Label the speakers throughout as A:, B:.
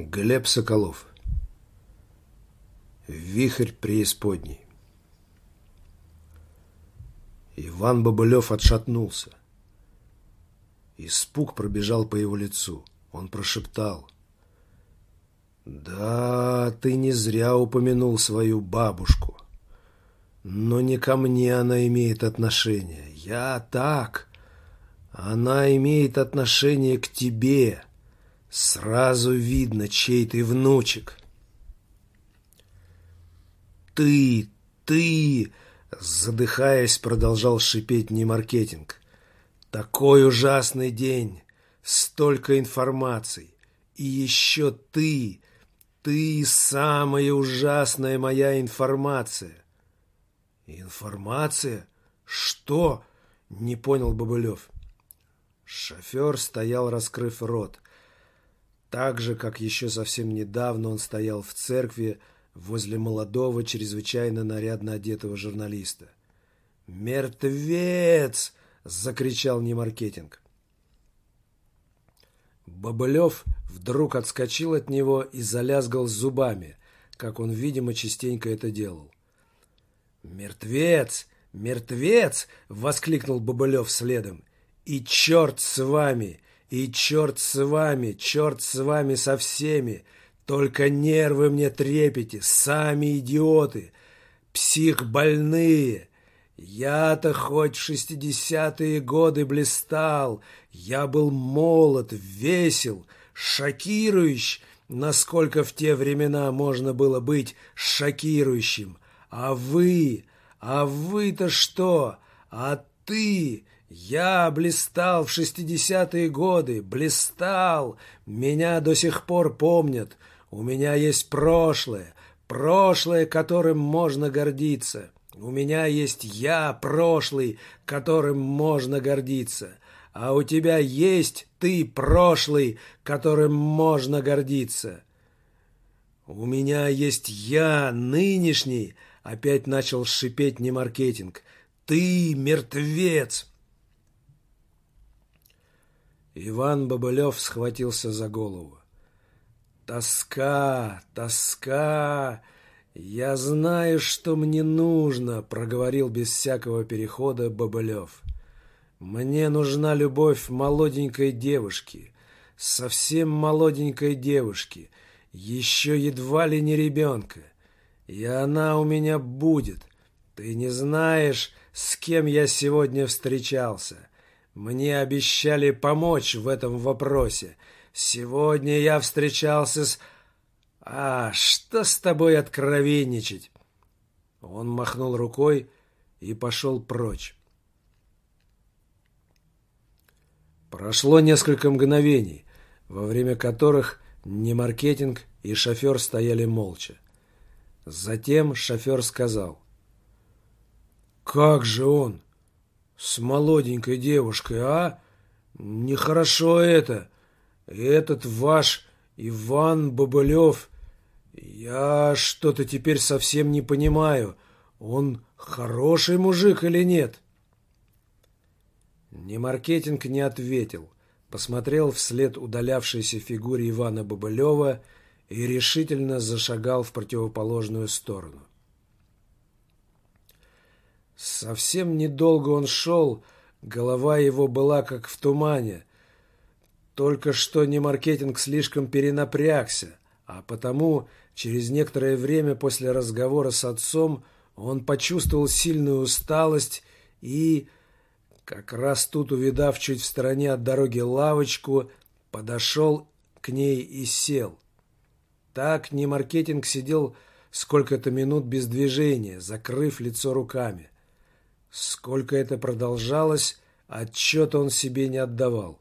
A: Глеб Соколов Вихрь преисподней Иван Бобылев отшатнулся. Испуг пробежал по его лицу. Он прошептал. «Да, ты не зря упомянул свою бабушку. Но не ко мне она имеет отношение. Я так. Она имеет отношение к тебе». Сразу видно, чей ты внучек. Ты, ты, задыхаясь, продолжал шипеть немаркетинг. Такой ужасный день, столько информаций. И еще ты, ты самая ужасная моя информация. Информация? Что? Не понял Бобылев. Шофер стоял, раскрыв рот. Так же, как еще совсем недавно он стоял в церкви возле молодого, чрезвычайно нарядно одетого журналиста. «Мертвец!» — закричал Немаркетинг. Бобылев вдруг отскочил от него и залязгал зубами, как он, видимо, частенько это делал. «Мертвец! Мертвец!» — воскликнул Бобылев следом. «И черт с вами! И черт с вами, черт с вами со всеми. Только нервы мне трепете, сами идиоты, псих больные. Я-то хоть в шестидесятые годы блистал, я был молод, весел, шокирующий, насколько в те времена можно было быть шокирующим. А вы, а вы-то что? А ты, я блистал в шестидесятые годы, блистал. Меня до сих пор помнят. У меня есть прошлое, прошлое, которым можно гордиться. У меня есть я, прошлый, которым можно гордиться. А у тебя есть ты, прошлый, которым можно гордиться. У меня есть я, нынешний, опять начал шипеть не маркетинг. Ты мертвец. Иван Бобылев схватился за голову. «Тоска, тоска! Я знаю, что мне нужно!» — проговорил без всякого перехода Бобылев. «Мне нужна любовь молоденькой девушки, совсем молоденькой девушки, еще едва ли не ребенка. И она у меня будет. Ты не знаешь, с кем я сегодня встречался. Мне обещали помочь в этом вопросе. Сегодня я встречался с... А, что с тобой откровенничать? Он махнул рукой и пошел прочь. Прошло несколько мгновений, во время которых не маркетинг и шофер стояли молча. Затем шофер сказал. «Как же он? С молоденькой девушкой, а? Нехорошо это. Этот ваш Иван Бобылев, я что-то теперь совсем не понимаю, он хороший мужик или нет?» Немаркетинг не ответил, посмотрел вслед удалявшейся фигуре Ивана Бобылева и решительно зашагал в противоположную сторону. Совсем недолго он шел, голова его была как в тумане. Только что не маркетинг слишком перенапрягся, а потому через некоторое время после разговора с отцом он почувствовал сильную усталость и, как раз тут увидав чуть в стороне от дороги лавочку, подошел к ней и сел. Так не маркетинг сидел сколько-то минут без движения, закрыв лицо руками. Сколько это продолжалось, отчета он себе не отдавал.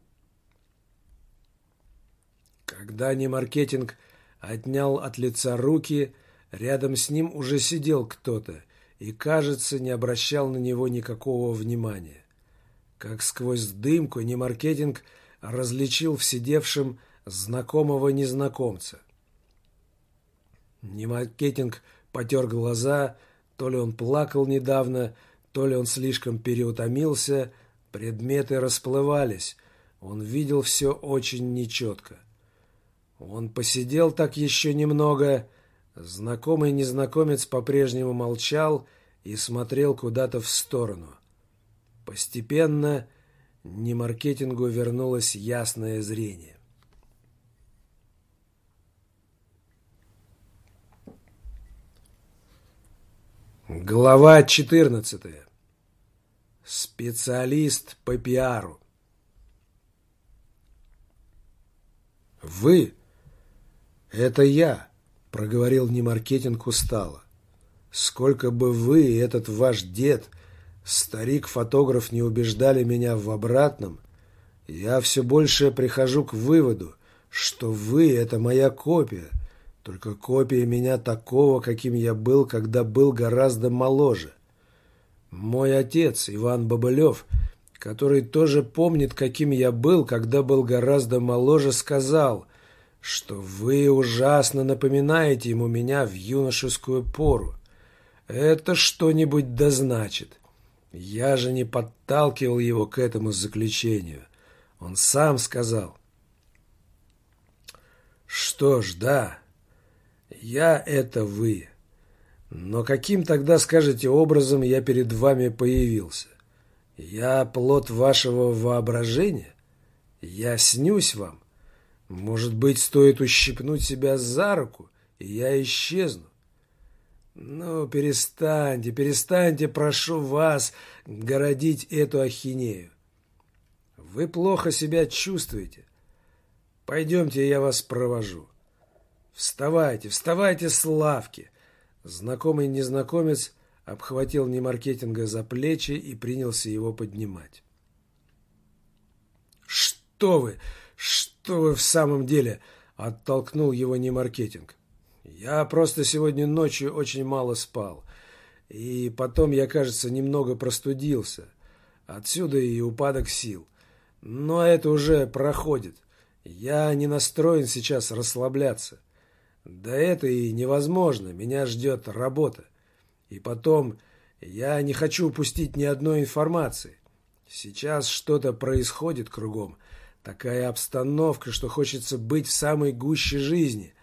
A: Когда немаркетинг отнял от лица руки, рядом с ним уже сидел кто-то и, кажется, не обращал на него никакого внимания. Как сквозь дымку немаркетинг различил в сидевшем знакомого незнакомца. Немаркетинг потер глаза, то ли он плакал недавно, то ли он слишком переутомился, предметы расплывались, он видел все очень нечетко. Он посидел так еще немного. Знакомый незнакомец по-прежнему молчал и смотрел куда-то в сторону. Постепенно немаркетингу вернулось ясное зрение. Глава 14. Специалист по пиару. «Вы? Это я», — проговорил Немаркетинг устало. «Сколько бы вы и этот ваш дед, старик-фотограф, не убеждали меня в обратном, я все больше прихожу к выводу, что вы — это моя копия, только копия меня такого, каким я был, когда был гораздо моложе. Мой отец, Иван Бабылев, который тоже помнит, каким я был, когда был гораздо моложе, сказал, что вы ужасно напоминаете ему меня в юношескую пору. Это что-нибудь да значит. Я же не подталкивал его к этому заключению. Он сам сказал. Что ж, да, я — это вы. Но каким тогда, скажете, образом я перед вами появился? Я плод вашего воображения? Я снюсь вам? Может быть, стоит ущипнуть себя за руку, и я исчезну? Ну, перестаньте, перестаньте, прошу вас, городить эту ахинею. Вы плохо себя чувствуете. Пойдемте, я вас провожу. «Вставайте, вставайте с лавки!» Знакомый незнакомец обхватил Немаркетинга за плечи и принялся его поднимать. «Что вы? Что вы в самом деле?» — оттолкнул его Немаркетинг. «Я просто сегодня ночью очень мало спал. И потом я, кажется, немного простудился. Отсюда и упадок сил. Но это уже проходит. Я не настроен сейчас расслабляться. Да это и невозможно, меня ждет работа. И потом, я не хочу упустить ни одной информации. Сейчас что-то происходит кругом. Такая обстановка, что хочется быть в самой гуще жизни.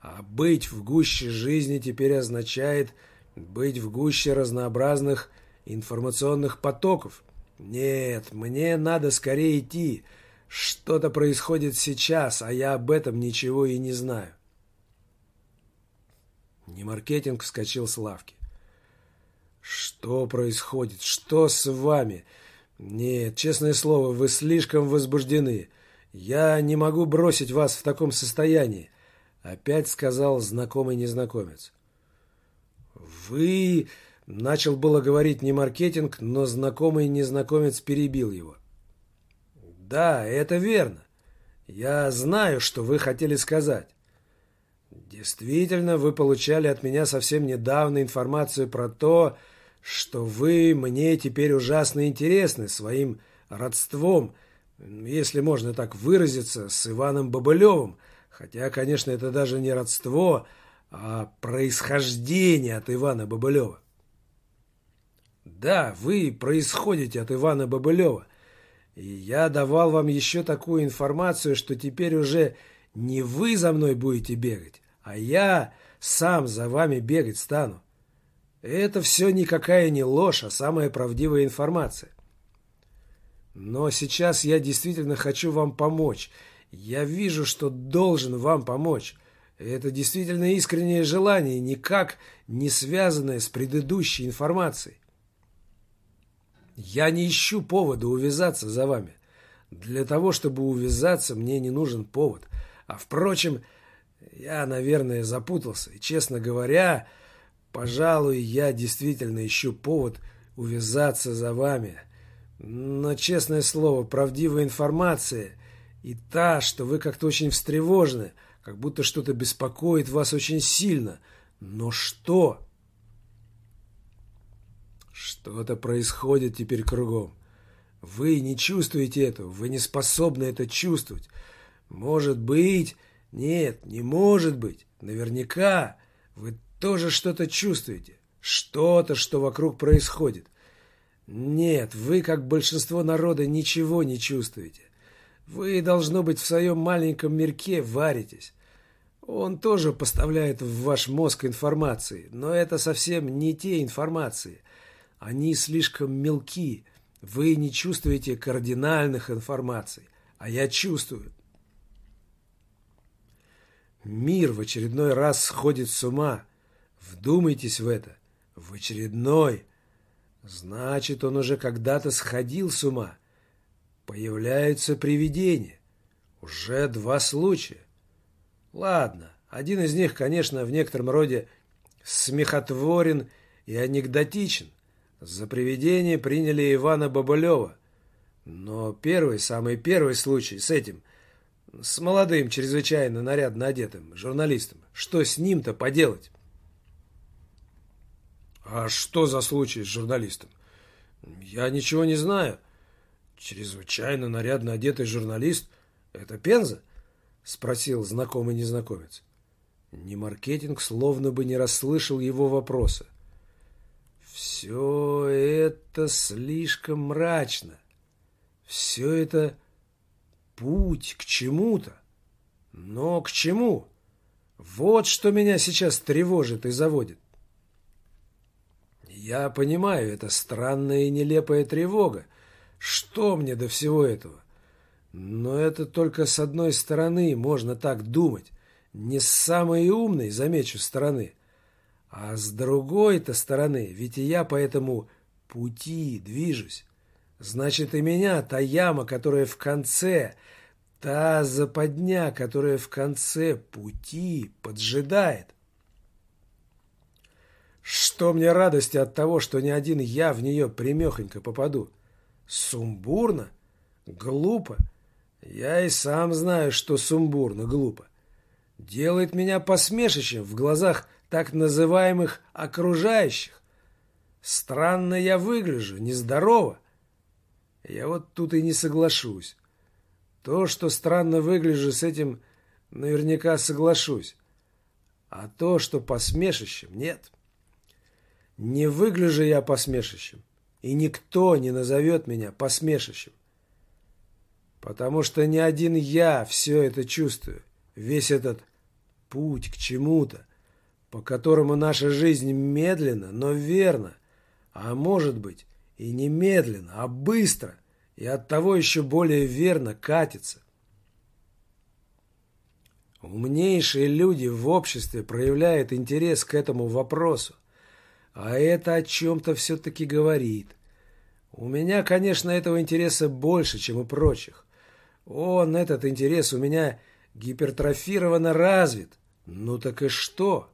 A: А быть в гуще жизни теперь означает быть в гуще разнообразных информационных потоков. Нет, мне надо скорее идти. Что-то происходит сейчас, а я об этом ничего и не знаю. Немаркетинг вскочил с лавки. «Что происходит? Что с вами? Нет, честное слово, вы слишком возбуждены. Я не могу бросить вас в таком состоянии», — опять сказал знакомый незнакомец. «Вы...» — начал было говорить не маркетинг, но знакомый незнакомец перебил его. «Да, это верно. Я знаю, что вы хотели сказать. Действительно, вы получали от меня совсем недавно информацию про то, что вы мне теперь ужасно интересны своим родством, если можно так выразиться, с Иваном Бобылевым, хотя, конечно, это даже не родство, а происхождение от Ивана Бобылева. Да, вы происходите от Ивана Бобылева, и я давал вам еще такую информацию, что теперь уже не вы за мной будете бегать, а я сам за вами бегать стану. Это все никакая не ложь, а самая правдивая информация. Но сейчас я действительно хочу вам помочь. Я вижу, что должен вам помочь. Это действительно искреннее желание, никак не связанное с предыдущей информацией. Я не ищу повода увязаться за вами. Для того, чтобы увязаться, мне не нужен повод. А впрочем, я, наверное, запутался. И, честно говоря, пожалуй, я действительно ищу повод увязаться за вами. Но, честное слово, правдивая информация и та, что вы как-то очень встревожены, как будто что-то беспокоит вас очень сильно. Но что? Что-то происходит теперь кругом. Вы не чувствуете этого, вы не способны это чувствовать. Может быть, нет, не может быть. Наверняка вы тоже что-то чувствуете. Что-то, что вокруг происходит. Нет, вы, как большинство народа, ничего не чувствуете. Вы, должно быть, в своем маленьком мирке варитесь. Он тоже поставляет в ваш мозг информации, но это совсем не те информации. Они слишком мелки. Вы не чувствуете кардинальных информаций, а я чувствую. Мир в очередной раз сходит с ума. Вдумайтесь в это. В очередной. Значит, он уже когда-то сходил с ума. Появляются привидения. Уже два случая. Ладно, один из них, конечно, в некотором роде смехотворен и анекдотичен. За привидение приняли Ивана Бабылева. Но первый, самый первый случай с этим, с молодым, чрезвычайно нарядно одетым журналистом, что с ним-то поделать? А что за случай с журналистом? Я ничего не знаю. Чрезвычайно нарядно одетый журналист – это Пенза? Спросил знакомый незнакомец. Ни маркетинг словно бы не расслышал его вопроса. Все это слишком мрачно. Все это путь к чему-то. Но к чему? Вот что меня сейчас тревожит и заводит. Я понимаю, это странная и нелепая тревога. Что мне до всего этого? Но это только с одной стороны можно так думать. Не с самой умной, замечу, стороны. А с другой-то стороны, ведь и я по этому пути движусь. Значит, и меня та яма, которая в конце, та западня, которая в конце пути поджидает. Что мне радости от того, что ни один я в нее примехонько попаду? Сумбурно? Глупо? Я и сам знаю, что сумбурно, глупо. Делает меня посмешищем в глазах так называемых окружающих. Странно я выгляжу, нездорово. Я вот тут и не соглашусь. То, что странно выгляжу, с этим наверняка соглашусь. А то, что посмешищем, нет. Не выгляжу я посмешищем, и никто не назовет меня посмешищем. Потому что не один я все это чувствую, весь этот путь к чему-то, по которому наша жизнь медленно, но верно, а может быть и не медленно, а быстро, и оттого еще более верно катится. Умнейшие люди в обществе проявляют интерес к этому вопросу. А это о чем-то все-таки говорит. У меня, конечно, этого интереса больше, чем у прочих. Он, этот интерес, у меня гипертрофированно развит. Ну так и что?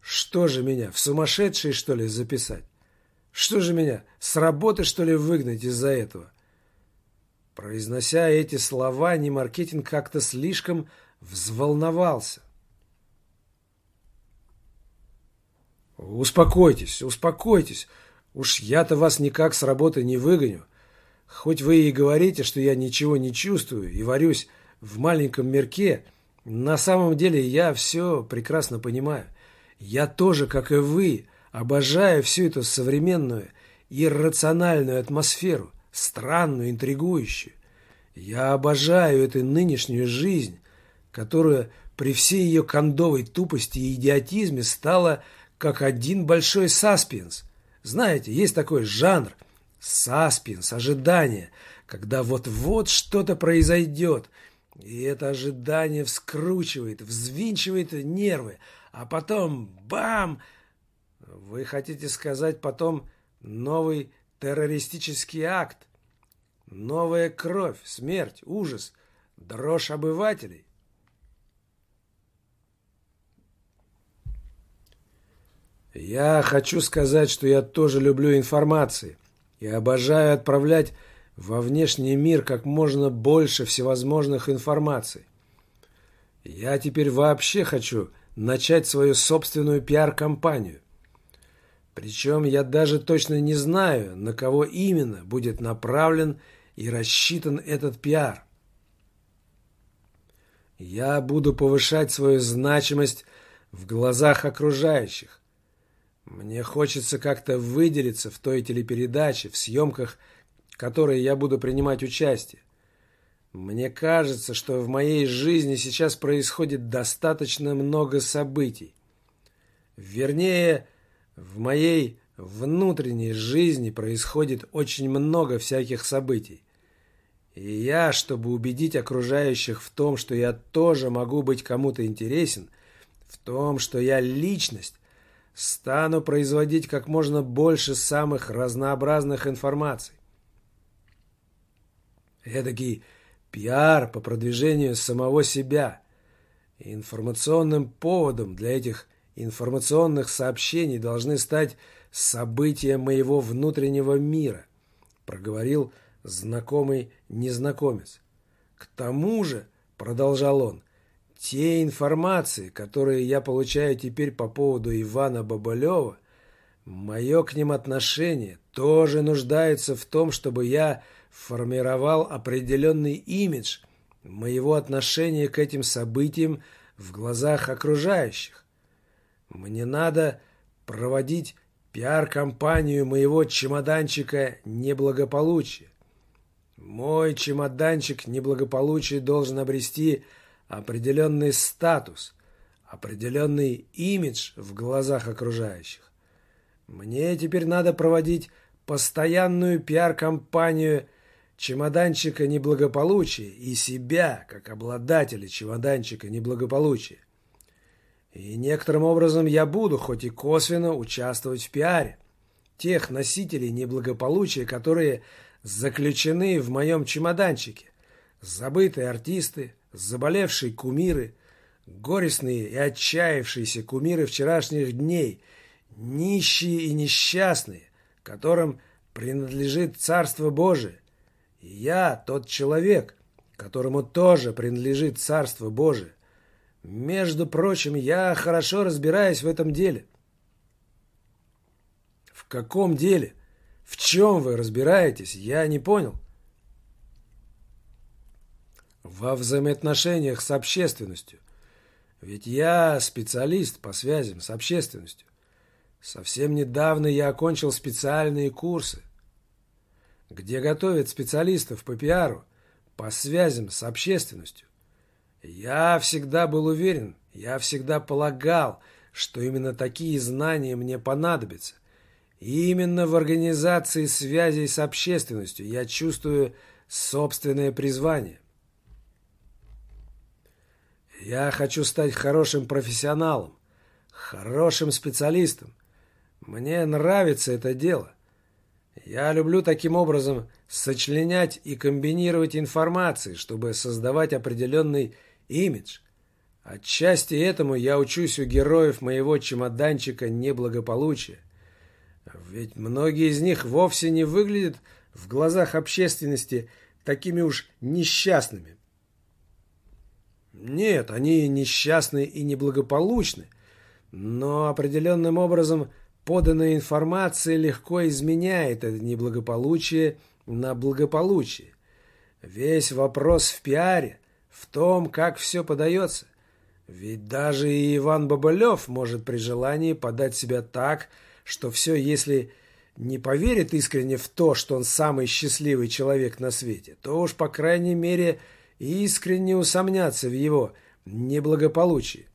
A: Что же меня, в сумасшедшие, что ли, записать? Что же меня, с работы, что ли, выгнать из-за этого? Произнося эти слова, Немаркетинг как-то слишком взволновался. «Успокойтесь, успокойтесь. Уж я-то вас никак с работы не выгоню. Хоть вы и говорите, что я ничего не чувствую и варюсь в маленьком мирке, на самом деле я все прекрасно понимаю. Я тоже, как и вы, обожаю всю эту современную иррациональную атмосферу, странную, интригующую. Я обожаю эту нынешнюю жизнь, которая при всей ее кондовой тупости и идиотизме стала как один большой саспенс. Знаете, есть такой жанр – саспенс, ожидание, когда вот-вот что-то произойдет, и это ожидание вскручивает, взвинчивает нервы, а потом – бам! Вы хотите сказать потом новый террористический акт? Новая кровь, смерть, ужас, дрожь обывателей? Я хочу сказать, что я тоже люблю информации и обожаю отправлять во внешний мир как можно больше всевозможных информаций. Я теперь вообще хочу начать свою собственную пиар-компанию. Причем я даже точно не знаю, на кого именно будет направлен и рассчитан этот пиар. Я буду повышать свою значимость в глазах окружающих, мне хочется как-то выделиться в той телепередаче, в съемках, в которой я буду принимать участие. Мне кажется, что в моей жизни сейчас происходит достаточно много событий. Вернее, в моей внутренней жизни происходит очень много всяких событий. И я, чтобы убедить окружающих в том, что я тоже могу быть кому-то интересен, в том, что я личность, стану производить как можно больше самых разнообразных информаций. Эдакий пиар по продвижению самого себя. информационным поводом для этих информационных сообщений должны стать события моего внутреннего мира, проговорил знакомый незнакомец. К тому же, продолжал он, те информации, которые я получаю теперь по поводу Ивана Бабалева, мое к ним отношение тоже нуждается в том, чтобы я формировал определенный имидж моего отношения к этим событиям в глазах окружающих. Мне надо проводить пиар-компанию моего чемоданчика неблагополучия. Мой чемоданчик неблагополучия должен обрести определенный статус, определенный имидж в глазах окружающих. Мне теперь надо проводить постоянную пиар-компанию чемоданчика неблагополучия и себя, как обладателя чемоданчика неблагополучия. И некоторым образом я буду, хоть и косвенно, участвовать в пиаре тех носителей неблагополучия, которые заключены в моем чемоданчике. Забытые артисты, заболевшие кумиры, горестные и отчаявшиеся кумиры вчерашних дней, нищие и несчастные, которым принадлежит Царство Божие, я тот человек, которому тоже принадлежит Царство Божие. Между прочим, я хорошо разбираюсь в этом деле. В каком деле? В чем вы разбираетесь? Я не понял. Во взаимоотношениях с общественностью. Ведь я специалист по связям с общественностью. Совсем недавно я окончил специальные курсы – где готовят специалистов по пиару, по связям с общественностью. Я всегда был уверен, я всегда полагал, что именно такие знания мне понадобятся. И именно в организации связей с общественностью я чувствую собственное призвание. Я хочу стать хорошим профессионалом, хорошим специалистом. Мне нравится это дело. Я люблю таким образом сочленять и комбинировать информации, чтобы создавать определенный имидж. Отчасти этому я учусь у героев моего чемоданчика неблагополучия. Ведь многие из них вовсе не выглядят в глазах общественности такими уж несчастными. Нет, они несчастны и неблагополучны, но определенным образом – Поданная информация легко изменяет это неблагополучие на благополучие. Весь вопрос в пиаре, в том, как все подается. Ведь даже и Иван Бабылев может при желании подать себя так, что все, если не поверит искренне в то, что он самый счастливый человек на свете, то уж, по крайней мере, искренне усомнятся в его неблагополучии.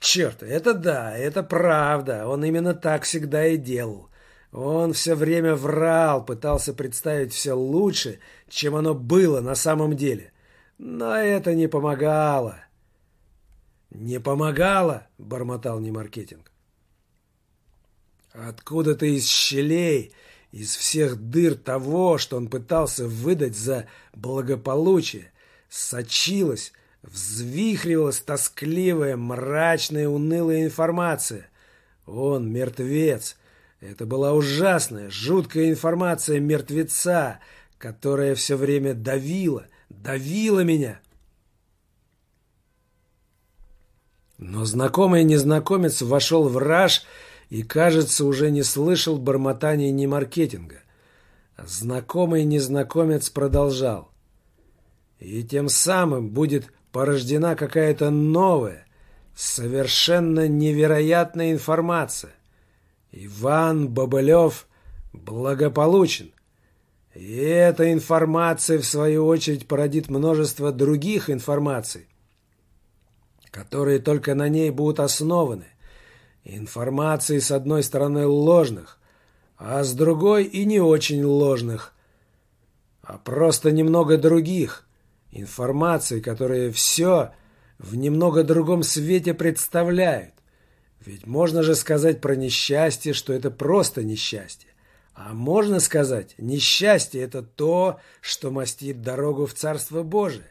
A: Черт, это да, это правда. Он именно так всегда и делал. Он все время врал, пытался представить все лучше, чем оно было на самом деле. Но это не помогало. «Не помогало?» – бормотал Немаркетинг. Откуда-то из щелей, из всех дыр того, что он пытался выдать за благополучие, сочилась Взвихривалась тоскливая, мрачная, унылая информация. Он мертвец. Это была ужасная, жуткая информация мертвеца, которая все время давила, давила меня. Но знакомый незнакомец вошел в раж и, кажется, уже не слышал бормотания ни маркетинга. Знакомый незнакомец продолжал. И тем самым будет порождена какая-то новая, совершенно невероятная информация. Иван Бобылев благополучен. И эта информация, в свою очередь, породит множество других информаций, которые только на ней будут основаны. Информации, с одной стороны, ложных, а с другой и не очень ложных, а просто немного других. Информации, которые все в немного другом свете представляют. Ведь можно же сказать про несчастье, что это просто несчастье. А можно сказать, несчастье – это то, что мастит дорогу в Царство Божие.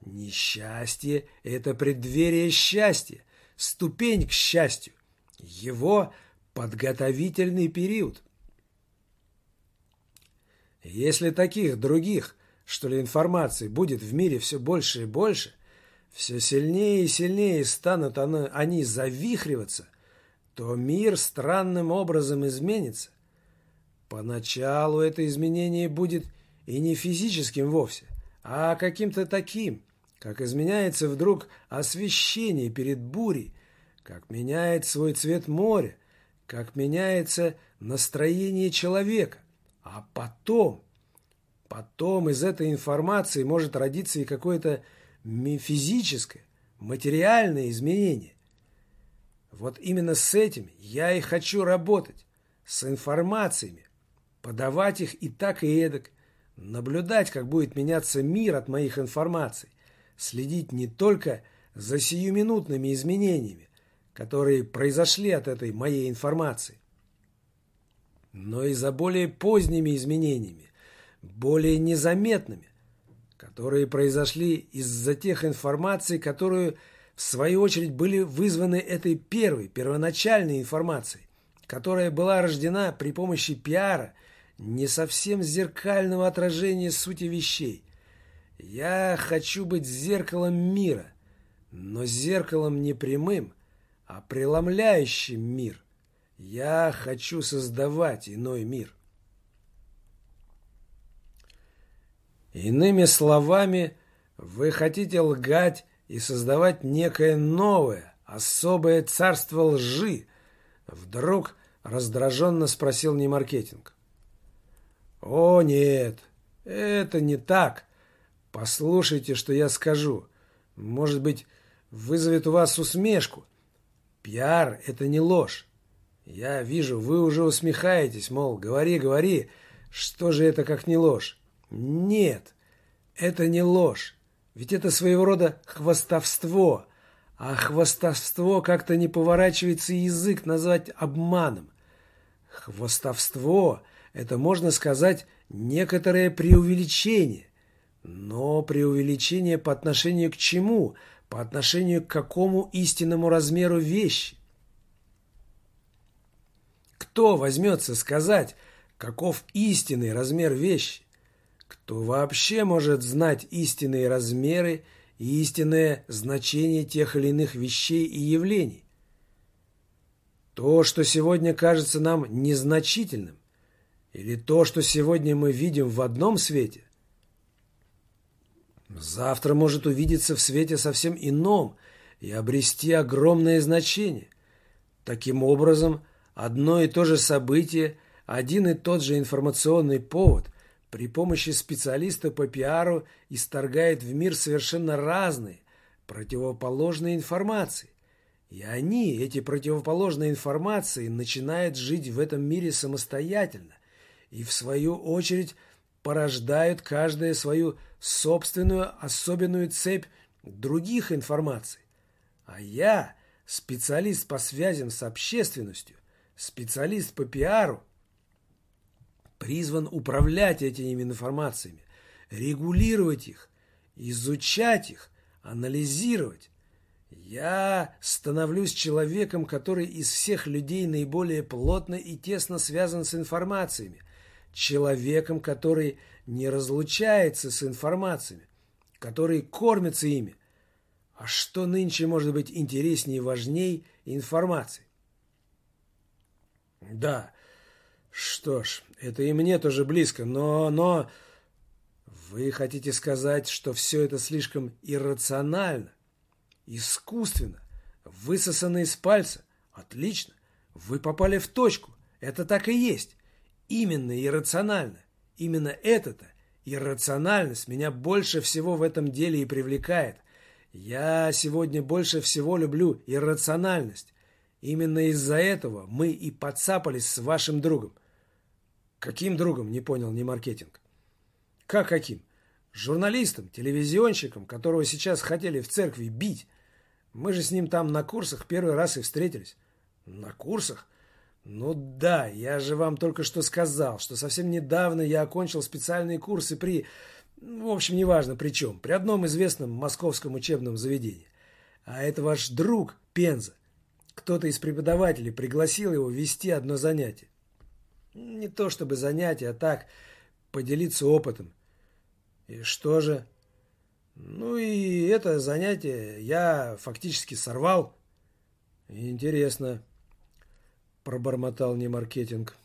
A: Несчастье – это преддверие счастья, ступень к счастью, его подготовительный период. Если таких других, что ли, информаций будет в мире все больше и больше, все сильнее и сильнее станут они завихриваться, то мир странным образом изменится. Поначалу это изменение будет и не физическим вовсе, а каким-то таким, как изменяется вдруг освещение перед бурей, как меняет свой цвет море, как меняется настроение человека. А потом, потом из этой информации может родиться и какое-то физическое, материальное изменение. Вот именно с этим я и хочу работать, с информациями, подавать их и так, и эдак, наблюдать, как будет меняться мир от моих информаций, следить не только за сиюминутными изменениями, которые произошли от этой моей информации, но и за более поздними изменениями, более незаметными, которые произошли из-за тех информаций, которые, в свою очередь, были вызваны этой первой, первоначальной информацией, которая была рождена при помощи пиара, не совсем зеркального отражения сути вещей. Я хочу быть зеркалом мира, но зеркалом не прямым, а преломляющим мир. Я хочу создавать иной мир. Иными словами, вы хотите лгать и создавать некое новое, особое царство лжи? Вдруг раздраженно спросил Немаркетинг. О, нет, это не так. Послушайте, что я скажу. Может быть, вызовет у вас усмешку. Пиар – это не ложь. Я вижу, вы уже усмехаетесь, мол, говори, говори, что же это как не ложь? Нет, это не ложь. Ведь это своего рода хвостовство. А хвостовство как-то не поворачивается язык назвать обманом. Хвостовство – это, можно сказать, некоторое преувеличение. Но преувеличение по отношению к чему? По отношению к какому истинному размеру вещи? Кто возьмется сказать, каков истинный размер вещи? Кто вообще может знать истинные размеры и истинное значение тех или иных вещей и явлений? То, что сегодня кажется нам незначительным, или то, что сегодня мы видим в одном свете, завтра может увидеться в свете совсем ином и обрести огромное значение. Таким образом, одно и то же событие, один и тот же информационный повод – при помощи специалиста по пиару исторгает в мир совершенно разные, противоположные информации. И они, эти противоположные информации, начинают жить в этом мире самостоятельно и, в свою очередь, порождают каждая свою собственную особенную цепь других информаций. А я, специалист по связям с общественностью, специалист по пиару, призван управлять этими информациями, регулировать их, изучать их, анализировать. Я становлюсь человеком, который из всех людей наиболее плотно и тесно связан с информациями, человеком, который не разлучается с информациями, который кормится ими. А что нынче может быть интереснее и важней информации? Да, что ж, это и мне тоже близко, но... но... Вы хотите сказать, что все это слишком иррационально, искусственно, высосано из пальца? Отлично. Вы попали в точку. Это так и есть. Именно иррационально, Именно это-то, иррациональность, меня больше всего в этом деле и привлекает. Я сегодня больше всего люблю иррациональность. Именно из-за этого мы и подцапались с вашим другом. Каким другом, не понял не маркетинг. Как каким? Журналистом, телевизионщиком, которого сейчас хотели в церкви бить. Мы же с ним там на курсах первый раз и встретились. На курсах? Ну да, я же вам только что сказал, что совсем недавно я окончил специальные курсы при... В общем, неважно при чем. При одном известном московском учебном заведении. А это ваш друг Пенза. Кто-то из преподавателей пригласил его вести одно занятие. Не то чтобы занятие, а так поделиться опытом. И что же? Ну и это занятие я фактически сорвал. Интересно, пробормотал не маркетинг.